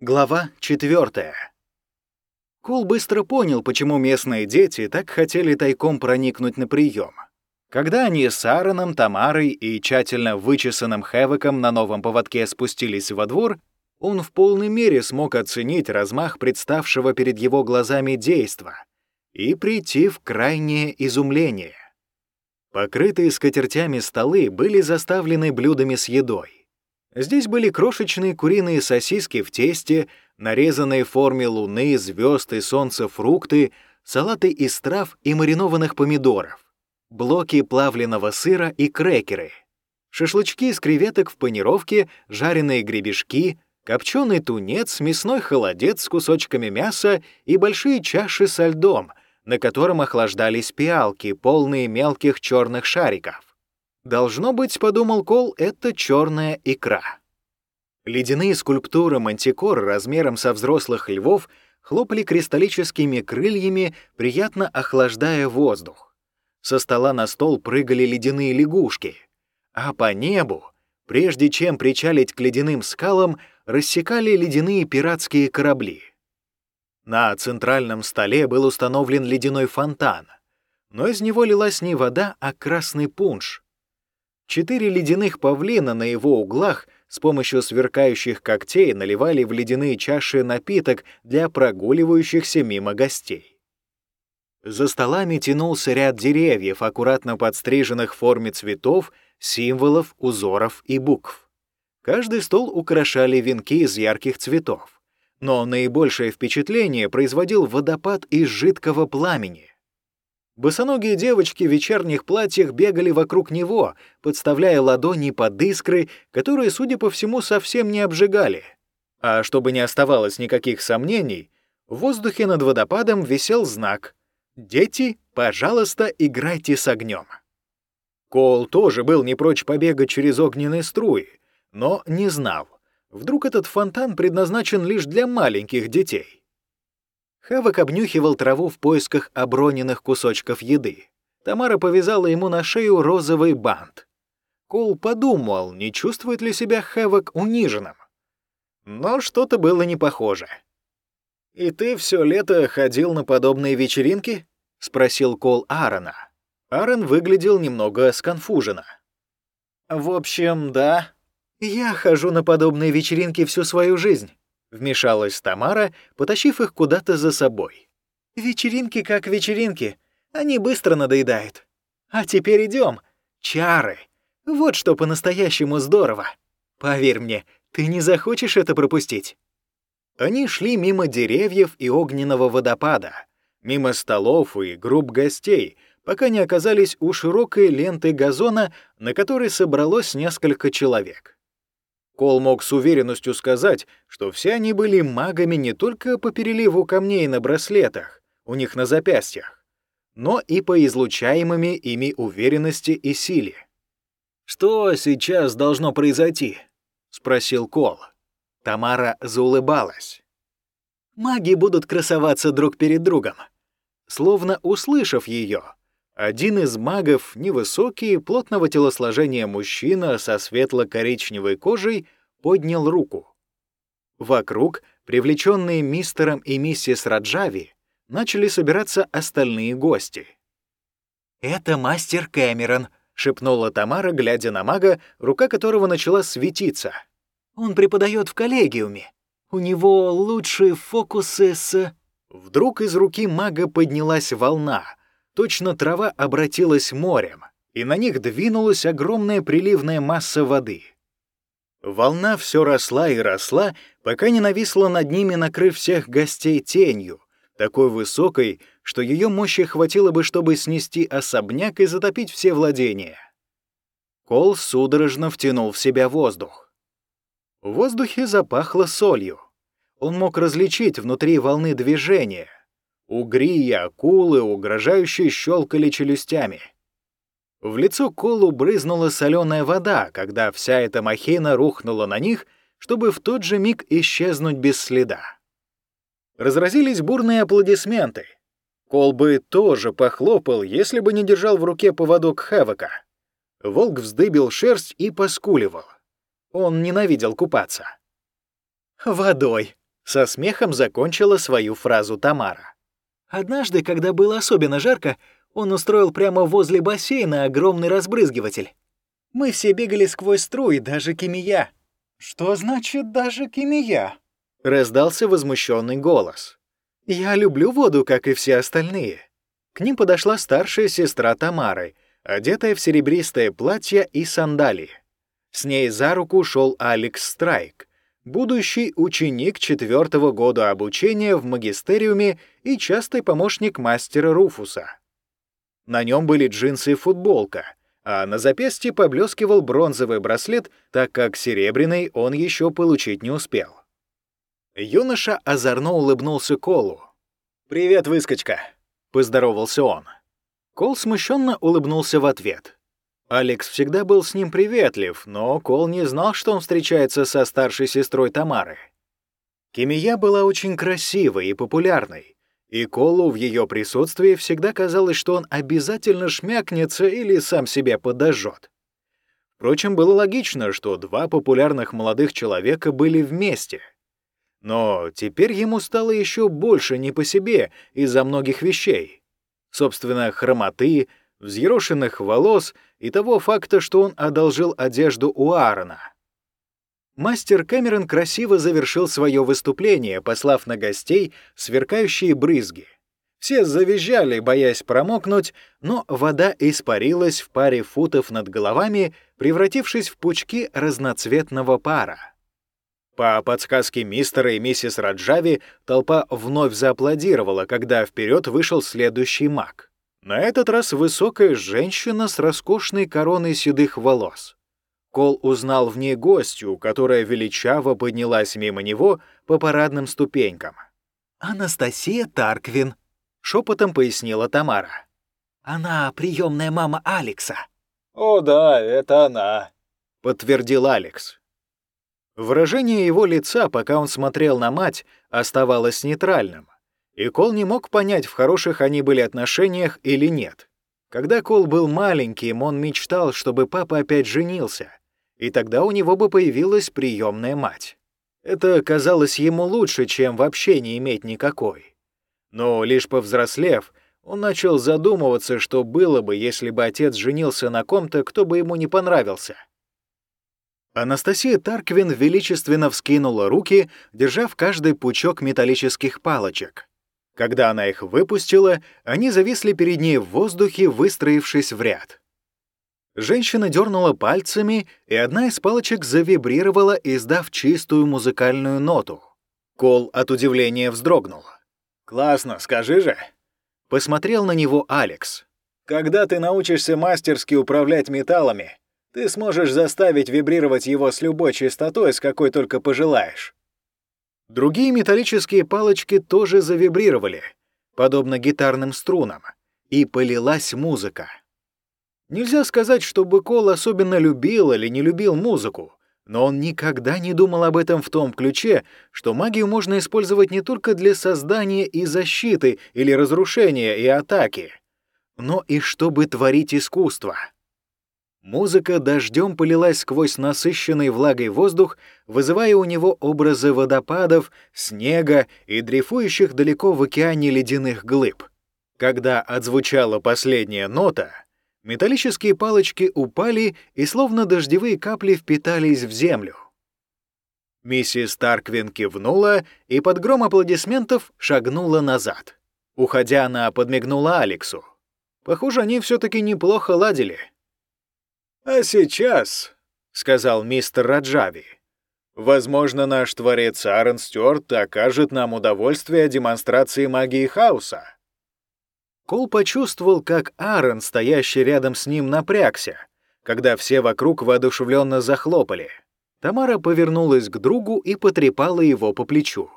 Глава 4. Кул быстро понял, почему местные дети так хотели тайком проникнуть на прием. Когда они с Аароном, Тамарой и тщательно вычесанным Хэвоком на новом поводке спустились во двор, он в полной мере смог оценить размах представшего перед его глазами действа и прийти в крайнее изумление. Покрытые скатертями столы были заставлены блюдами с едой. Здесь были крошечные куриные сосиски в тесте, нарезанные в форме луны, звезд и солнца фрукты, салаты из трав и маринованных помидоров, блоки плавленного сыра и крекеры, шашлычки из креветок в панировке, жареные гребешки, копченый тунец, мясной холодец с кусочками мяса и большие чаши со льдом, на котором охлаждались пиалки, полные мелких черных шариков. Должно быть, подумал Кол, это черная икра. Ледяные скульптуры мантикор размером со взрослых львов хлопали кристаллическими крыльями, приятно охлаждая воздух. Со стола на стол прыгали ледяные лягушки, а по небу, прежде чем причалить к ледяным скалам, рассекали ледяные пиратские корабли. На центральном столе был установлен ледяной фонтан, но из него лилась не вода, а красный пунш — Четыре ледяных павлина на его углах с помощью сверкающих когтей наливали в ледяные чаши напиток для прогуливающихся мимо гостей. За столами тянулся ряд деревьев, аккуратно подстриженных в форме цветов, символов, узоров и букв. Каждый стол украшали венки из ярких цветов, но наибольшее впечатление производил водопад из жидкого пламени. Босоногие девочки в вечерних платьях бегали вокруг него, подставляя ладони под искры, которые, судя по всему, совсем не обжигали. А чтобы не оставалось никаких сомнений, в воздухе над водопадом висел знак «Дети, пожалуйста, играйте с огнем». Кол тоже был не прочь побегать через огненные струи, но не знал. Вдруг этот фонтан предназначен лишь для маленьких детей. Хавок обнюхивал траву в поисках оброненных кусочков еды. Тамара повязала ему на шею розовый бант. Кол подумал, не чувствует ли себя Хавок униженным. Но что-то было не похоже. «И ты все лето ходил на подобные вечеринки?» — спросил Кол Аарона. Аарон выглядел немного сконфуженно. «В общем, да. Я хожу на подобные вечеринки всю свою жизнь. Вмешалась Тамара, потащив их куда-то за собой. «Вечеринки как вечеринки. Они быстро надоедают. А теперь идем. Чары. Вот что по-настоящему здорово. Поверь мне, ты не захочешь это пропустить». Они шли мимо деревьев и огненного водопада, мимо столов и групп гостей, пока не оказались у широкой ленты газона, на которой собралось несколько человек. Кол мог с уверенностью сказать, что все они были магами не только по переливу камней на браслетах, у них на запястьях, но и по излучаемыми ими уверенности и силе. «Что сейчас должно произойти?» — спросил Кол. Тамара заулыбалась. «Маги будут красоваться друг перед другом». Словно услышав ее, один из магов, невысокий, плотного телосложения мужчина со светло-коричневой кожей, поднял руку. Вокруг, привлеченные мистером и миссис Раджави, начали собираться остальные гости. «Это мастер Кэмерон», — шепнула Тамара, глядя на мага, рука которого начала светиться. «Он преподает в коллегиуме. У него лучшие фокусы с...» Вдруг из руки мага поднялась волна — Точно трава обратилась морем, и на них двинулась огромная приливная масса воды. Волна все росла и росла, пока не нависла над ними, накрыв всех гостей тенью, такой высокой, что ее мощи хватило бы, чтобы снести особняк и затопить все владения. Кол судорожно втянул в себя воздух. В воздухе запахло солью. Он мог различить внутри волны движения, Угри и акулы угрожающе щелкали челюстями. В лицо Колу брызнула соленая вода, когда вся эта махина рухнула на них, чтобы в тот же миг исчезнуть без следа. Разразились бурные аплодисменты. Кол бы тоже похлопал, если бы не держал в руке поводок Хэвока. Волк вздыбил шерсть и поскуливал. Он ненавидел купаться. «Водой», Со смехом закончила свою фразу Тамара. Однажды, когда было особенно жарко, он устроил прямо возле бассейна огромный разбрызгиватель. Мы все бегали сквозь струи, даже Кимия. «Что значит «даже Кимия»?» — раздался возмущенный голос. «Я люблю воду, как и все остальные». К ним подошла старшая сестра Тамары, одетая в серебристое платье и сандалии. С ней за руку шел Алекс Страйк, будущий ученик четвертого года обучения в магистериуме и частый помощник мастера Руфуса. На нем были джинсы и футболка, а на запястье поблескивал бронзовый браслет, так как серебряный он еще получить не успел. Юноша озорно улыбнулся Колу. «Привет, выскочка!» — поздоровался он. Кол смущенно улыбнулся в ответ. Алекс всегда был с ним приветлив, но Кол не знал, что он встречается со старшей сестрой Тамары. Кимия была очень красивой и популярной, и Колу в ее присутствии всегда казалось, что он обязательно шмякнется или сам себя подожжет. Впрочем, было логично, что два популярных молодых человека были вместе. Но теперь ему стало еще больше не по себе из-за многих вещей. Собственно, хромоты, взъерошенных волос и того факта, что он одолжил одежду у Аарона. Мастер Кэмерон красиво завершил свое выступление, послав на гостей сверкающие брызги. Все завизжали, боясь промокнуть, но вода испарилась в паре футов над головами, превратившись в пучки разноцветного пара. По подсказке мистера и миссис Раджави толпа вновь зааплодировала, когда вперед вышел следующий маг. На этот раз высокая женщина с роскошной короной седых волос. Кол узнал в ней гостью, которая величаво поднялась мимо него по парадным ступенькам. «Анастасия Тарквин», — шепотом пояснила Тамара. «Она приемная мама Алекса». «О да, это она», — подтвердил Алекс. Выражение его лица, пока он смотрел на мать, оставалось нейтральным. И Кол не мог понять, в хороших они были отношениях или нет. Когда Кол был маленьким, он мечтал, чтобы папа опять женился, и тогда у него бы появилась приемная мать. Это казалось ему лучше, чем вообще не иметь никакой. Но лишь повзрослев, он начал задумываться, что было бы, если бы отец женился на ком-то, кто бы ему не понравился. Анастасия Тарквин величественно вскинула руки, держа в каждый пучок металлических палочек. Когда она их выпустила, они зависли перед ней в воздухе, выстроившись в ряд. Женщина дернула пальцами, и одна из палочек завибрировала, издав чистую музыкальную ноту. Кол от удивления вздрогнул. «Классно, скажи же!» Посмотрел на него Алекс. «Когда ты научишься мастерски управлять металлами, ты сможешь заставить вибрировать его с любой частотой, с какой только пожелаешь. Другие металлические палочки тоже завибрировали, подобно гитарным струнам, и полилась музыка. Нельзя сказать, что Быкол особенно любил или не любил музыку, но он никогда не думал об этом в том ключе, что магию можно использовать не только для создания и защиты или разрушения и атаки, но и чтобы творить искусство. Музыка дождем полилась сквозь насыщенный влагой воздух, вызывая у него образы водопадов, снега и дрейфующих далеко в океане ледяных глыб. Когда отзвучала последняя нота, металлические палочки упали и словно дождевые капли впитались в землю. Миссис Тарквин кивнула и под гром аплодисментов шагнула назад. Уходя, она подмигнула Алексу. Похоже, они все таки неплохо ладили — «А сейчас», — сказал мистер Раджави, «возможно, наш творец Аарон Стюарт окажет нам удовольствие демонстрации магии хаоса». Кол почувствовал, как Аарон, стоящий рядом с ним, напрягся, когда все вокруг воодушевленно захлопали. Тамара повернулась к другу и потрепала его по плечу.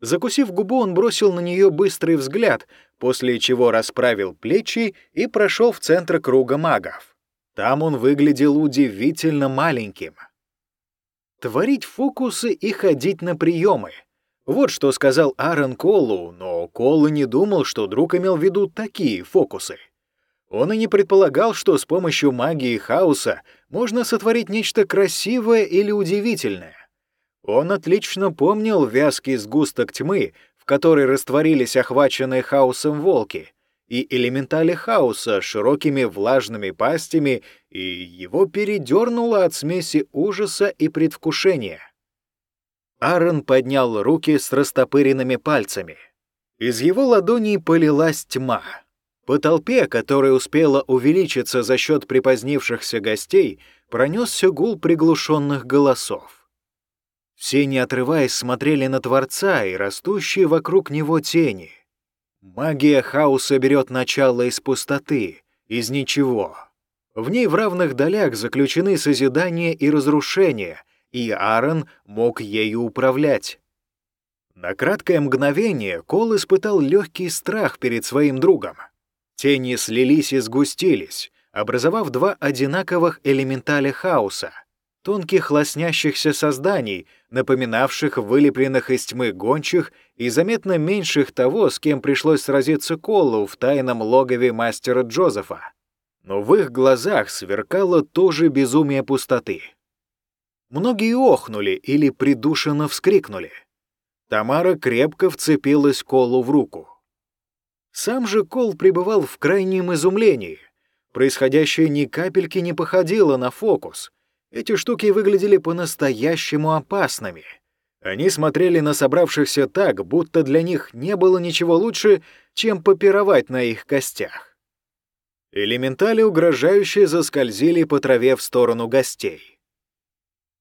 Закусив губу, он бросил на нее быстрый взгляд, после чего расправил плечи и прошел в центр круга магов. Там он выглядел удивительно маленьким. Творить фокусы и ходить на приемы. Вот что сказал Аарон Колу, но Колу не думал, что друг имел в виду такие фокусы. Он и не предполагал, что с помощью магии хаоса можно сотворить нечто красивое или удивительное. Он отлично помнил вязкий сгусток тьмы, в которой растворились охваченные хаосом волки, и элементали хаоса широкими влажными пастями, и его передернуло от смеси ужаса и предвкушения. Аарон поднял руки с растопыренными пальцами. Из его ладоней полилась тьма. По толпе, которая успела увеличиться за счет припозднившихся гостей, пронесся гул приглушенных голосов. Все, не отрываясь, смотрели на Творца и растущие вокруг него тени. Магия хаоса берет начало из пустоты, из ничего. В ней в равных долях заключены созидание и разрушение, и Аарон мог ею управлять. На краткое мгновение Кол испытал легкий страх перед своим другом. Тени слились и сгустились, образовав два одинаковых элементаля хаоса — тонких лоснящихся созданий, напоминавших вылепленных из тьмы гончих и заметно меньших того, с кем пришлось сразиться Колу в тайном логове мастера Джозефа. Но в их глазах сверкало тоже безумие пустоты. Многие охнули или придушенно вскрикнули. Тамара крепко вцепилась Колу в руку. Сам же Кол пребывал в крайнем изумлении. Происходящее ни капельки не походило на фокус — эти штуки выглядели по-настоящему опасными. Они смотрели на собравшихся так, будто для них не было ничего лучше, чем попировать на их костях. Элементали угрожающе заскользили по траве в сторону гостей.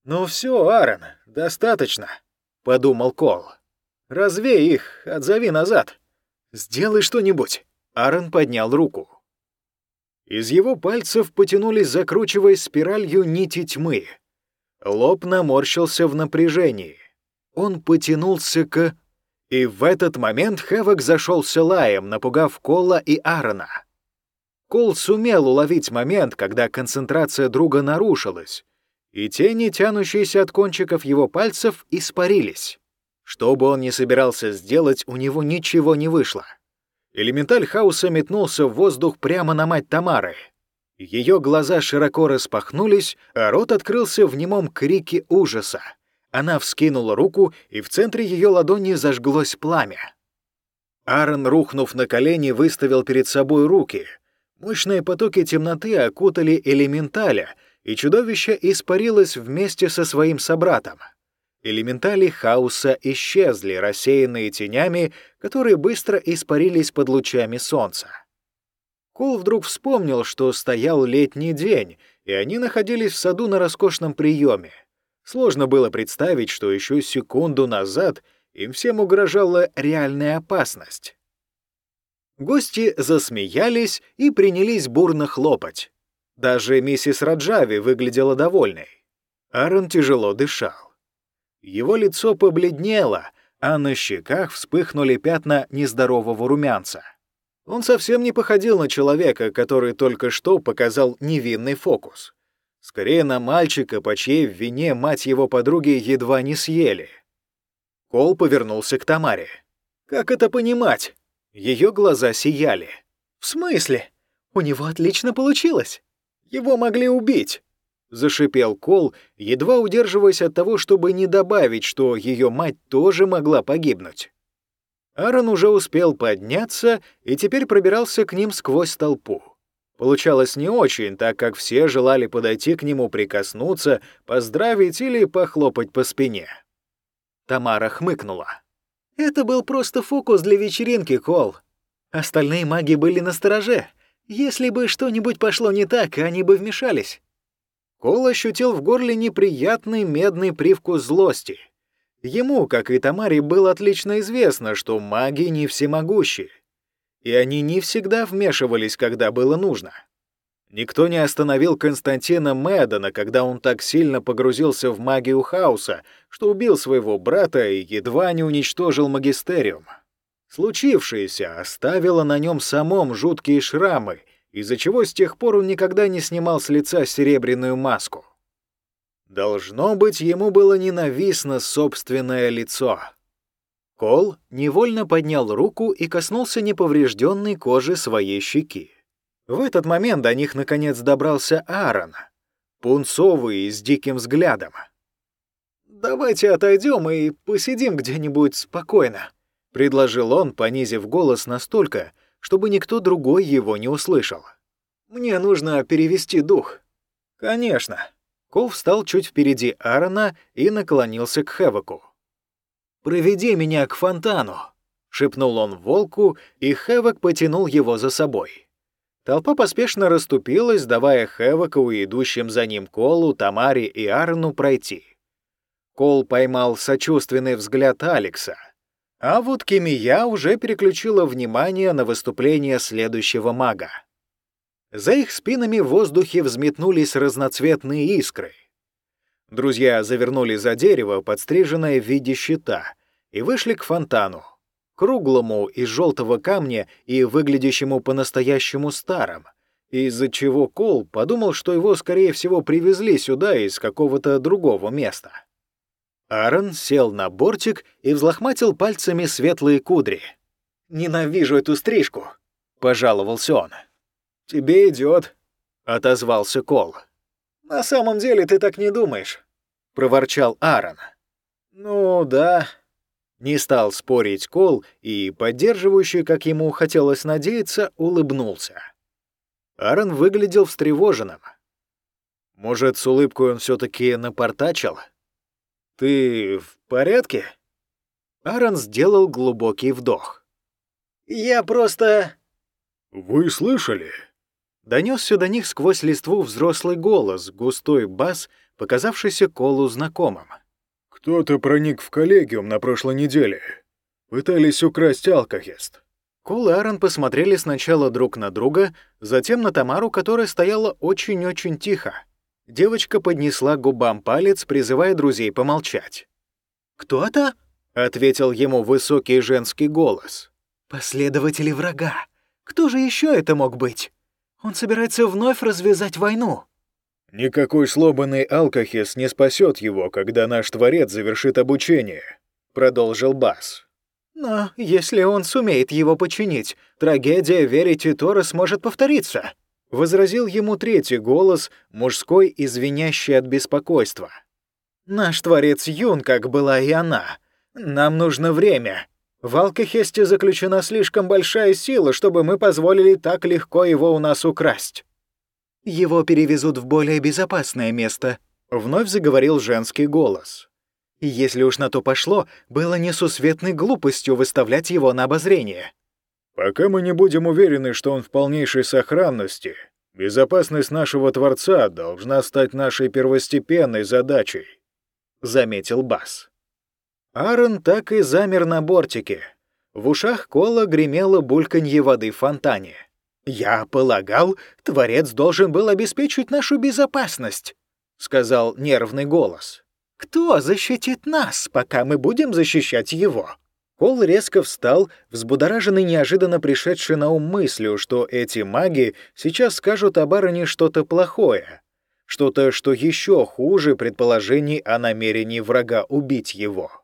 «Ну все, Аарон, достаточно», — подумал Кол. «Развей их, отзови назад. Сделай что-нибудь». Аарон поднял руку. Из его пальцев потянулись, закручиваясь спиралью нити тьмы. Лоб наморщился в напряжении. Он потянулся к... И в этот момент Хэвок зашелся лаем, напугав Кола и Аарона. Кол сумел уловить момент, когда концентрация друга нарушилась, и тени, тянущиеся от кончиков его пальцев, испарились. Что бы он ни собирался сделать, у него ничего не вышло. Элементаль хаоса метнулся в воздух прямо на мать Тамары. Ее глаза широко распахнулись, а рот открылся в немом крике ужаса. Она вскинула руку, и в центре ее ладони зажглось пламя. Аарон, рухнув на колени, выставил перед собой руки. Мощные потоки темноты окутали элементаля, и чудовище испарилось вместе со своим собратом. Элементали хаоса исчезли, рассеянные тенями, которые быстро испарились под лучами солнца. Кол вдруг вспомнил, что стоял летний день, и они находились в саду на роскошном приеме. Сложно было представить, что еще секунду назад им всем угрожала реальная опасность. Гости засмеялись и принялись бурно хлопать. Даже миссис Раджави выглядела довольной. Аарон тяжело дышал. Его лицо побледнело, а на щеках вспыхнули пятна нездорового румянца. Он совсем не походил на человека, который только что показал невинный фокус. Скорее на мальчика, по чьей вине мать его подруги едва не съели. Кол повернулся к Тамаре. «Как это понимать?» Ее глаза сияли. «В смысле? У него отлично получилось. Его могли убить. Зашипел Кол, едва удерживаясь от того, чтобы не добавить, что ее мать тоже могла погибнуть. Аарон уже успел подняться и теперь пробирался к ним сквозь толпу. Получалось не очень, так как все желали подойти к нему, прикоснуться, поздравить или похлопать по спине. Тамара хмыкнула. «Это был просто фокус для вечеринки, Кол. Остальные маги были на стороже. Если бы что-нибудь пошло не так, они бы вмешались. Кол ощутил в горле неприятный медный привкус злости. Ему, как и Тамаре, было отлично известно, что маги не всемогущи, и они не всегда вмешивались, когда было нужно. Никто не остановил Константина Мэддона, когда он так сильно погрузился в магию хаоса, что убил своего брата и едва не уничтожил магистериум. Случившееся оставило на нем самом жуткие шрамы — из-за чего с тех пор он никогда не снимал с лица серебряную маску. Должно быть, ему было ненавистно собственное лицо. Кол невольно поднял руку и коснулся неповрежденной кожи своей щеки. В этот момент до них наконец добрался Аарон, пунцовый и с диким взглядом. «Давайте отойдем и посидим где-нибудь спокойно», — предложил он, понизив голос настолько, чтобы никто другой его не услышал. «Мне нужно перевести дух». «Конечно». Кол встал чуть впереди Аарона и наклонился к Хэвоку. «Проведи меня к фонтану», — шепнул он волку, и Хэвок потянул его за собой. Толпа поспешно расступилась, давая Хэвоку и идущим за ним Колу, Тамаре и Аарону пройти. Кол поймал сочувственный взгляд Алекса, а вот Кимия уже переключила внимание на выступление следующего мага. За их спинами в воздухе взметнулись разноцветные искры. Друзья завернули за дерево, подстриженное в виде щита, и вышли к фонтану, круглому из желтого камня и выглядящему по-настоящему старым, из-за чего Кол подумал, что его, скорее всего, привезли сюда из какого-то другого места. Аарон сел на бортик и взлохматил пальцами светлые кудри. «Ненавижу эту стрижку», — пожаловался он. «Тебе идет», — отозвался Кол. «На самом деле ты так не думаешь», — проворчал Аарон. «Ну да». Не стал спорить Кол и, поддерживающий, как ему хотелось надеяться, улыбнулся. Аарон выглядел встревоженным. Может, с улыбкой он все таки напортачил? «Ты в порядке?» Аарон сделал глубокий вдох. «Я просто...» «Вы слышали?» Донесся до них сквозь листву взрослый голос, густой бас, показавшийся Колу знакомым. «Кто-то проник в коллегиум на прошлой неделе. Пытались украсть алкохест». Кол и Аарон посмотрели сначала друг на друга, затем на Тамару, которая стояла очень-очень тихо. Девочка поднесла губам палец, призывая друзей помолчать. «Кто-то?» — ответил ему высокий женский голос. «Последователи врага. Кто же еще это мог быть? Он собирается вновь развязать войну». «Никакой сломанный алкохис не спасет его, когда наш Творец завершит обучение», — продолжил Бас. «Но если он сумеет его починить, трагедия Верити Тора сможет повториться», Возразил ему третий голос, мужской и от беспокойства. «Наш творец юн, как была и она. Нам нужно время. В Алкахесте заключена слишком большая сила, чтобы мы позволили так легко его у нас украсть». «Его перевезут в более безопасное место», — вновь заговорил женский голос. И если уж на то пошло, было несусветной глупостью выставлять его на обозрение. Пока мы не будем уверены, что он в полнейшей сохранности, безопасность нашего Творца должна стать нашей первостепенной задачей», — заметил Бас. Аарон так и замер на бортике. В ушах Кола гремело бульканье воды в фонтане. «Я полагал, Творец должен был обеспечить нашу безопасность», — сказал нервный голос. «Кто защитит нас, пока мы будем защищать его?» Кол резко встал, взбудораженный неожиданно пришедшей на ум мыслью, что эти маги сейчас скажут о бароне что-то плохое, что-то, что еще хуже предположений о намерении врага убить его.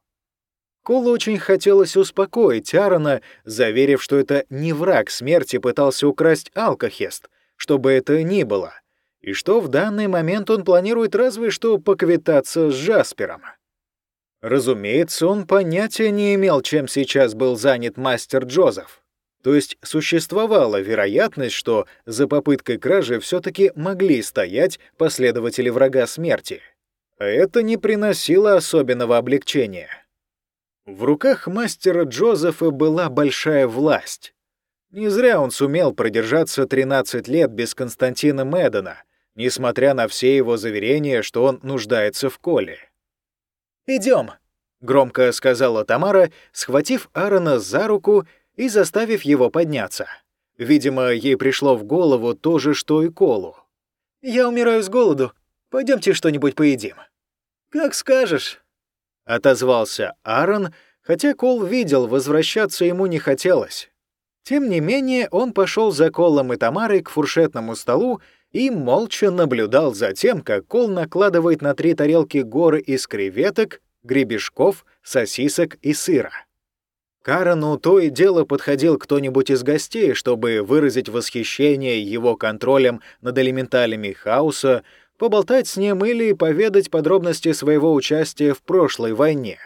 Колу очень хотелось успокоить Аарона, заверив, что это не враг смерти пытался украсть алкохест, что бы это ни было, и что в данный момент он планирует разве что поквитаться с Джаспером. Разумеется, он понятия не имел, чем сейчас был занят мастер Джозеф. То есть существовала вероятность, что за попыткой кражи все-таки могли стоять последователи врага смерти. А это не приносило особенного облегчения. В руках мастера Джозефа была большая власть. Не зря он сумел продержаться 13 лет без Константина Медона, несмотря на все его заверения, что он нуждается в Коле. Идем, громко сказала Тамара, схватив Аарона за руку и заставив его подняться. Видимо, ей пришло в голову то же, что и Колу. «Я умираю с голоду. Пойдемте что-нибудь поедим». «Как скажешь», — отозвался Аарон, хотя Кол видел, возвращаться ему не хотелось. Тем не менее, он пошел за Колом и Тамарой к фуршетному столу и молча наблюдал за тем, как Кол накладывает на три тарелки горы из креветок, гребешков, сосисок и сыра. Карану то и дело подходил кто-нибудь из гостей, чтобы выразить восхищение его контролем над элементалями хаоса, поболтать с ним или поведать подробности своего участия в прошлой войне.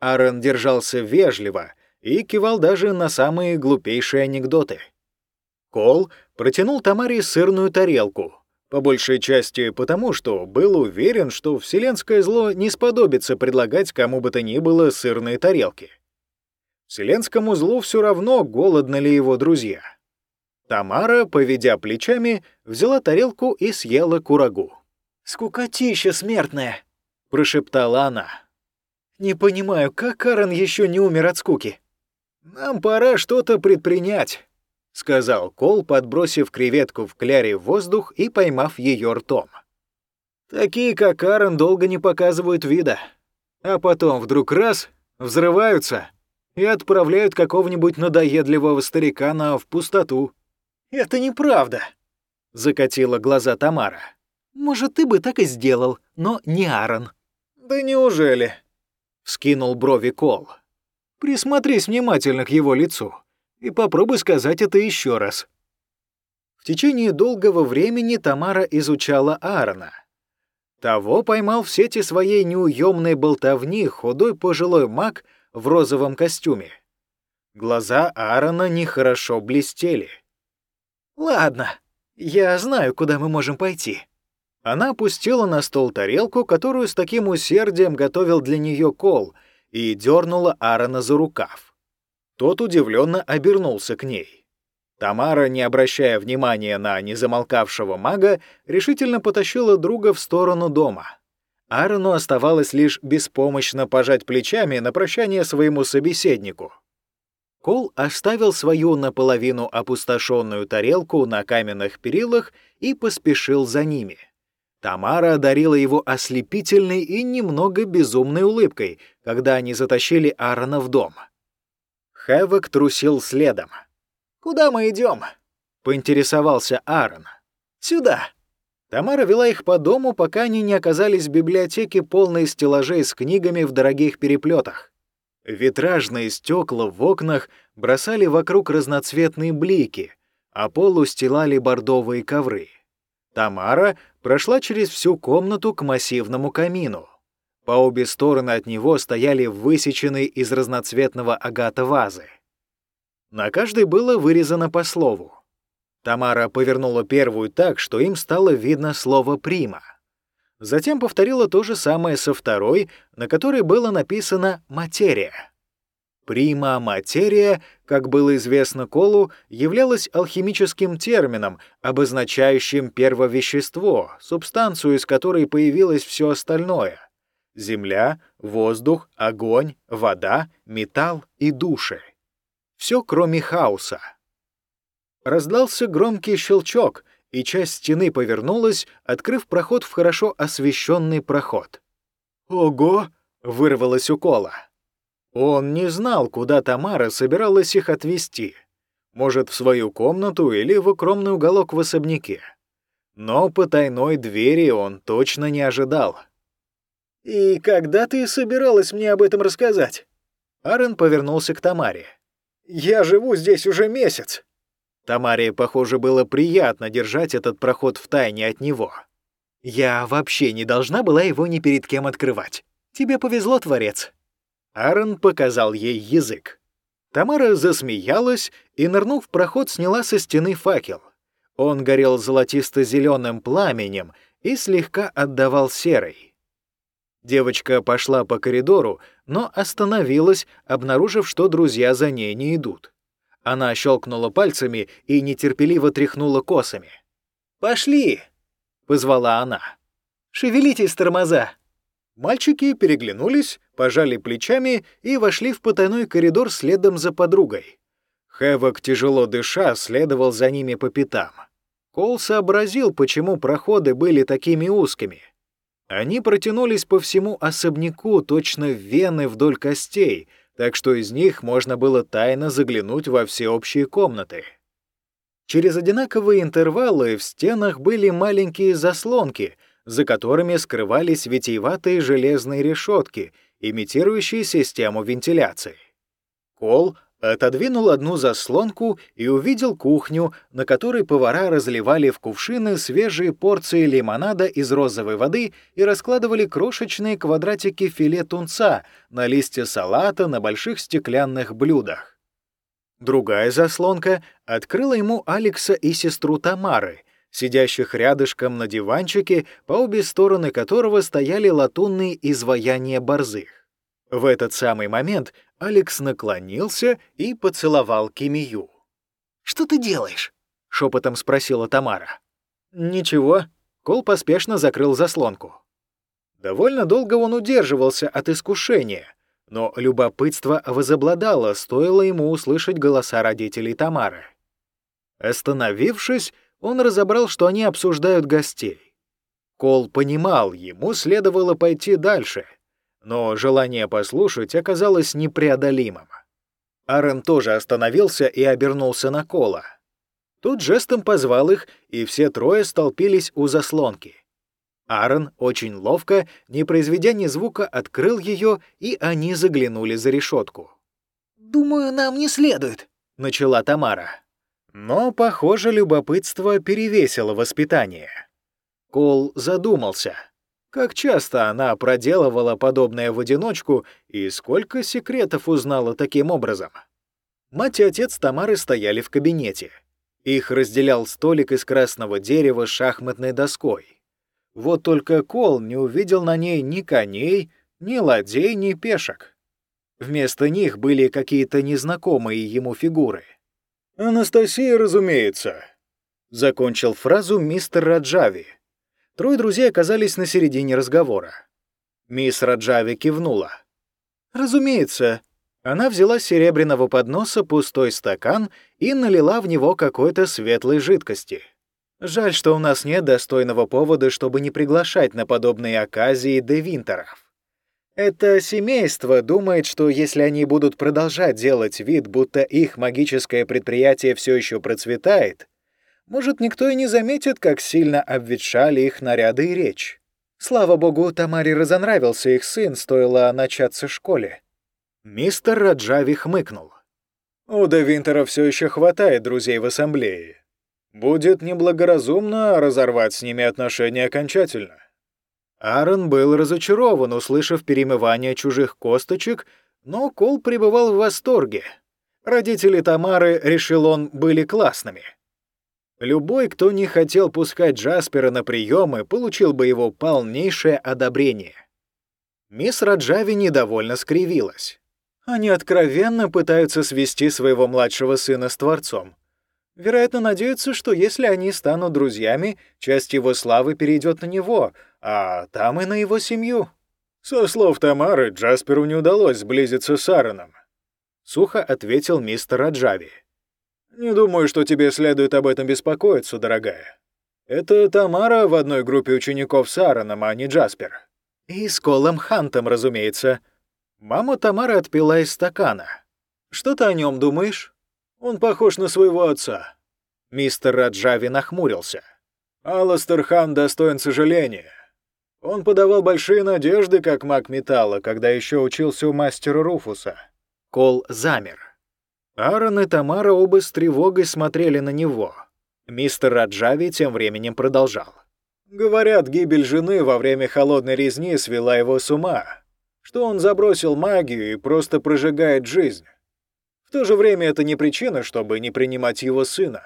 Аарон держался вежливо и кивал даже на самые глупейшие анекдоты. Кол протянул Тамаре сырную тарелку, по большей части потому, что был уверен, что вселенское зло не сподобится предлагать кому бы то ни было сырные тарелки. Вселенскому злу все равно, голодны ли его друзья. Тамара, поведя плечами, взяла тарелку и съела курагу. «Скукотища смертная!» — прошептала она. «Не понимаю, как Карен еще не умер от скуки?» «Нам пора что-то предпринять», — сказал Кол, подбросив креветку в кляре в воздух и поймав ее ртом. «Такие, как Карен, долго не показывают вида, а потом вдруг раз — взрываются и отправляют какого-нибудь надоедливого старикана в пустоту. «Это неправда», — закатила глаза Тамара. «Может, ты бы так и сделал, но не Аарон». «Да неужели?» — вскинул брови Кол. «Присмотрись внимательно к его лицу и попробуй сказать это еще раз». В течение долгого времени Тамара изучала Аарона. Того поймал в сети своей неуемной болтовни худой пожилой маг в розовом костюме. Глаза Аарона нехорошо блестели. «Ладно, я знаю, куда мы можем пойти». Она опустила на стол тарелку, которую с таким усердием готовил для нее Кол, и дернула Аарона за рукав. Тот удивленно обернулся к ней. Тамара, не обращая внимания на незамолкавшего мага, решительно потащила друга в сторону дома. Аарону оставалось лишь беспомощно пожать плечами на прощание своему собеседнику. Кол оставил свою наполовину опустошенную тарелку на каменных перилах и поспешил за ними. Тамара одарила его ослепительной и немного безумной улыбкой, когда они затащили Аарона в дом. Хэвок трусил следом. «Куда мы идем? поинтересовался Аарон. «Сюда», Тамара вела их по дому, пока они не оказались в библиотеке, полной стеллажей с книгами в дорогих переплетах. Витражные стекла в окнах бросали вокруг разноцветные блики, а пол устилали бордовые ковры. Тамара прошла через всю комнату к массивному камину. По обе стороны от него стояли высеченные из разноцветного агата вазы. На каждой было вырезано по слову. Тамара повернула первую так, что им стало видно слово «прима». Затем повторила то же самое со второй, на которой было написано «материя». Прима материя, как было известно Колу, являлась алхимическим термином, обозначающим первовещество, субстанцию, из которой появилось все остальное — земля, воздух, огонь, вода, металл и души. Все, кроме хаоса. Раздался громкий щелчок, и часть стены повернулась, открыв проход в хорошо освещенный проход. «Ого!» — вырвалось у Кола. Он не знал, куда Тамара собиралась их отвезти. Может, в свою комнату или в укромный уголок в особняке. Но по тайной двери он точно не ожидал. «И когда ты собиралась мне об этом рассказать?» Аарон повернулся к Тамаре. «Я живу здесь уже месяц». Тамаре, похоже, было приятно держать этот проход в тайне от него. «Я вообще не должна была его ни перед кем открывать. Тебе повезло, Творец». Аарон показал ей язык. Тамара засмеялась и, нырнув в проход, сняла со стены факел. Он горел золотисто-зеленым пламенем и слегка отдавал серой. Девочка пошла по коридору, но остановилась, обнаружив, что друзья за ней не идут. Она щелкнула пальцами и нетерпеливо тряхнула косами. «Пошли!» — позвала она. «Шевелитесь, тормоза!» Мальчики переглянулись, пожали плечами и вошли в потайной коридор следом за подругой. Хэвок, тяжело дыша, следовал за ними по пятам. Кол сообразил, почему проходы были такими узкими. Они протянулись по всему особняку, точно вены вдоль костей — так что из них можно было тайно заглянуть во все общие комнаты. Через одинаковые интервалы в стенах были маленькие заслонки, за которыми скрывались витиеватые железные решетки, имитирующие систему вентиляции. Кол, Отодвинул одну заслонку и увидел кухню, на которой повара разливали в кувшины свежие порции лимонада из розовой воды и раскладывали крошечные квадратики филе тунца на листе салата на больших стеклянных блюдах. Другая заслонка открыла ему Алекса и сестру Тамары, сидящих рядышком на диванчике, по обе стороны которого стояли латунные изваяния борзых. В этот самый момент Алекс наклонился и поцеловал Кимию. «Что ты делаешь?» — шепотом спросила Тамара. «Ничего». Кол поспешно закрыл заслонку. Довольно долго он удерживался от искушения, но любопытство возобладало, стоило ему услышать голоса родителей Тамары. Остановившись, он разобрал, что они обсуждают гостей. Кол понимал, ему следовало пойти дальше — но желание послушать оказалось непреодолимым. Аарон тоже остановился и обернулся на Кола. Тут жестом позвал их, и все трое столпились у заслонки. Аарон очень ловко, не произведя ни звука, открыл ее, и они заглянули за решетку. «Думаю, нам не следует», — начала Тамара. Но, похоже, любопытство перевесило воспитание. Кол задумался — как часто она проделывала подобное в одиночку и сколько секретов узнала таким образом? Мать и отец Тамары стояли в кабинете. Их разделял столик из красного дерева с шахматной доской. Вот только Кол не увидел на ней ни коней, ни ладей, ни пешек. Вместо них были какие-то незнакомые ему фигуры. «Анастасия, разумеется», — закончил фразу мистер Раджави, Трое друзей оказались на середине разговора. Мисс Раджави кивнула. «Разумеется». Она взяла с серебряного подноса пустой стакан и налила в него какой-то светлой жидкости. Жаль, что у нас нет достойного повода, чтобы не приглашать на подобные оказии де Винтеров. Это семейство думает, что если они будут продолжать делать вид, будто их магическое предприятие все еще процветает, может, никто и не заметит, как сильно обветшали их наряды и речь. Слава богу, Тамаре разонравился их сын, стоило начаться школе. Мистер Раджави хмыкнул. У Де Винтера все еще хватает друзей в ассамблее. Будет неблагоразумно разорвать с ними отношения окончательно. Аарон был разочарован, услышав перемывание чужих косточек, но Кол пребывал в восторге. Родители Тамары, решил он, были классными — Любой, кто не хотел пускать Джаспера на приемы, получил бы его полнейшее одобрение. Мисс Раджави недовольно скривилась. Они откровенно пытаются свести своего младшего сына с Творцом. Вероятно, надеются, что если они станут друзьями, часть его славы перейдет на него, а там и на его семью. Со слов Тамары, Джасперу не удалось сблизиться с Аароном. Сухо ответил мистер Раджави. «Не думаю, что тебе следует об этом беспокоиться, дорогая. Это Тамара в одной группе учеников с Аароном, а не Джаспер. И с Колом Хантом, разумеется. Мама Тамара отпила из стакана. Что ты о нем думаешь? Он похож на своего отца». Мистер Раджави нахмурился. «Алластер Хан достоин сожаления. Он подавал большие надежды, как маг металла, когда еще учился у мастера Руфуса». Кол замер. Аарон и Тамара оба с тревогой смотрели на него. Мистер Раджави тем временем продолжал. Говорят, гибель жены во время холодной резни свела его с ума, что он забросил магию и просто прожигает жизнь. В то же время это не причина, чтобы не принимать его сына.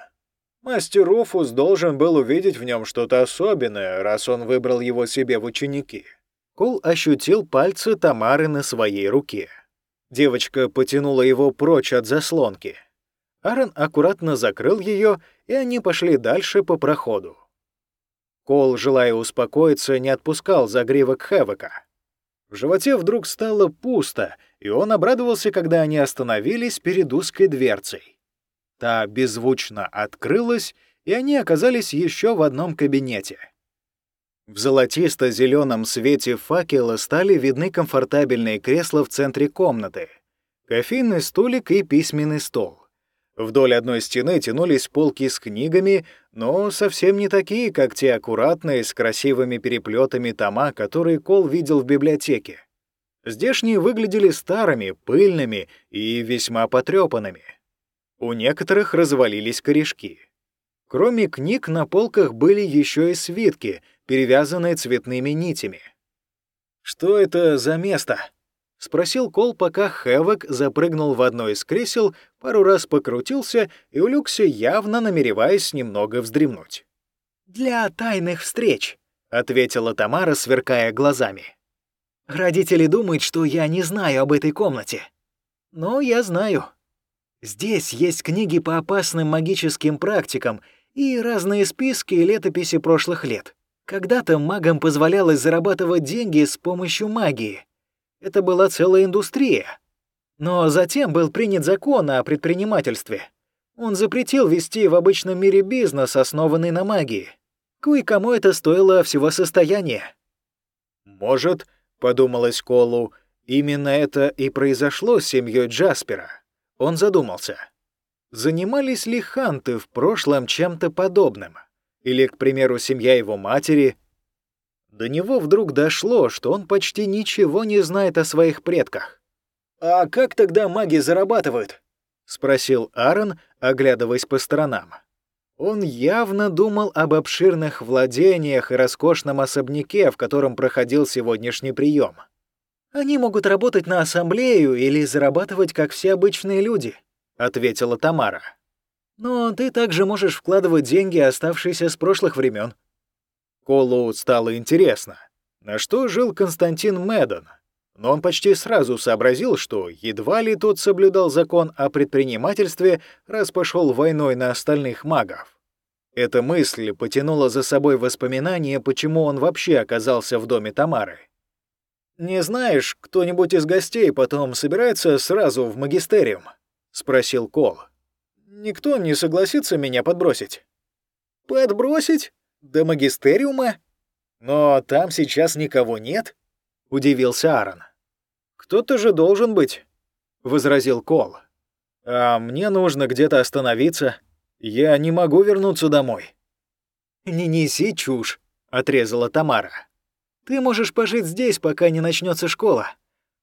Мастер Руфус должен был увидеть в нем что-то особенное, раз он выбрал его себе в ученики. Кол ощутил пальцы Тамары на своей руке. Девочка потянула его прочь от заслонки. Аарон аккуратно закрыл ее, и они пошли дальше по проходу. Кол, желая успокоиться, не отпускал загривок Хэвока. В животе вдруг стало пусто, и он обрадовался, когда они остановились перед узкой дверцей. Та беззвучно открылась, и они оказались еще в одном кабинете. В золотисто-зеленом свете факела стали видны комфортабельные кресла в центре комнаты, кофейный столик и письменный стол. Вдоль одной стены тянулись полки с книгами, но совсем не такие, как те аккуратные, с красивыми переплетами тома, которые Кол видел в библиотеке. Здешние выглядели старыми, пыльными и весьма потрепанными. У некоторых развалились корешки. Кроме книг на полках были еще и свитки, перевязанные цветными нитями. «Что это за место?» — спросил Кол, пока Хэвок запрыгнул в одно из кресел, пару раз покрутился и улегся, явно намереваясь немного вздремнуть. «Для тайных встреч», — ответила Тамара, сверкая глазами. «Родители думают, что я не знаю об этой комнате. Но я знаю. Здесь есть книги по опасным магическим практикам и разные списки и летописи прошлых лет. Когда-то магам позволялось зарабатывать деньги с помощью магии. Это была целая индустрия. Но затем был принят закон о предпринимательстве. Он запретил вести в обычном мире бизнес, основанный на магии. Кое-кому это стоило всего состояния. «Может, — подумалось Колу, — именно это и произошло с семьей Джаспера». Он задумался. Занимались ли ханты в прошлом чем-то подобным? Или, к примеру, семья его матери — до него вдруг дошло, что он почти ничего не знает о своих предках. «А как тогда маги зарабатывают?» — спросил Аарон, оглядываясь по сторонам. Он явно думал об обширных владениях и роскошном особняке, в котором проходил сегодняшний прием. «Они могут работать на ассамблею или зарабатывать, как все обычные люди», — ответила Тамара. «Но ты также можешь вкладывать деньги, оставшиеся с прошлых времен. Колу стало интересно, на что жил Константин Мэддон, но он почти сразу сообразил, что едва ли тот соблюдал закон о предпринимательстве, раз пошел войной на остальных магов. Эта мысль потянула за собой воспоминания, почему он вообще оказался в доме Тамары. «Не знаешь, кто-нибудь из гостей потом собирается сразу в магистериум?» — спросил Кол. «Никто не согласится меня подбросить». «Подбросить?» До магистериума? Но там сейчас никого нет, удивился Аарон. Кто-то же должен быть, возразил Кол. А мне нужно где-то остановиться. Я не могу вернуться домой. Не неси чушь, отрезала Тамара. Ты можешь пожить здесь, пока не начнется школа.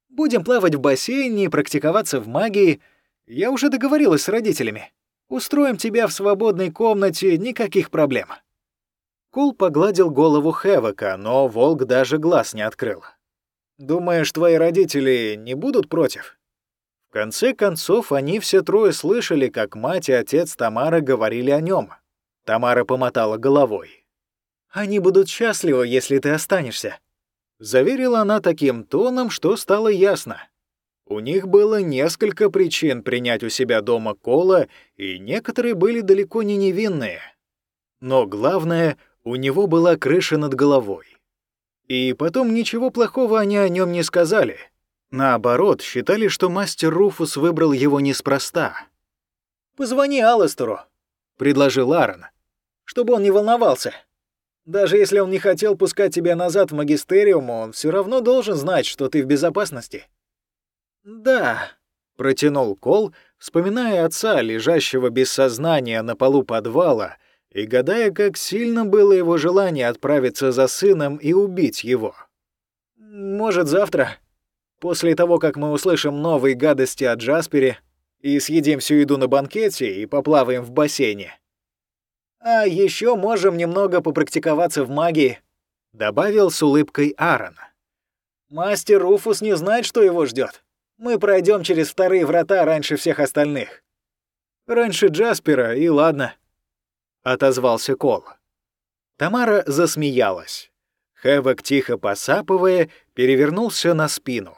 Будем плавать в бассейне и практиковаться в магии. Я уже договорилась с родителями. Устроим тебя в свободной комнате, никаких проблем. Кул погладил голову Хэвока, но волк даже глаз не открыл. «Думаешь, твои родители не будут против?» В конце концов, они все трое слышали, как мать и отец Тамара говорили о нем. Тамара помотала головой. «Они будут счастливы, если ты останешься», — заверила она таким тоном, что стало ясно. У них было несколько причин принять у себя дома Кола, и некоторые были далеко не невинные. Но главное — у него была крыша над головой. И потом ничего плохого они о нем не сказали. Наоборот, считали, что мастер Руфус выбрал его неспроста. «Позвони Алластеру», — предложил Аарон, — «чтобы он не волновался. Даже если он не хотел пускать тебя назад в магистериум, он все равно должен знать, что ты в безопасности». «Да», — протянул Кол, вспоминая отца, лежащего без сознания на полу подвала и гадая, как сильно было его желание отправиться за сыном и убить его. «Может, завтра, после того, как мы услышим новые гадости о Джаспере и съедим всю еду на банкете и поплаваем в бассейне. А еще можем немного попрактиковаться в магии», — добавил с улыбкой Аарон. «Мастер Руфус не знает, что его ждет. Мы пройдем через вторые врата раньше всех остальных». «Раньше Джаспера, и ладно», отозвался Кол. Тамара засмеялась. Хэвок, тихо посапывая, перевернулся на спину.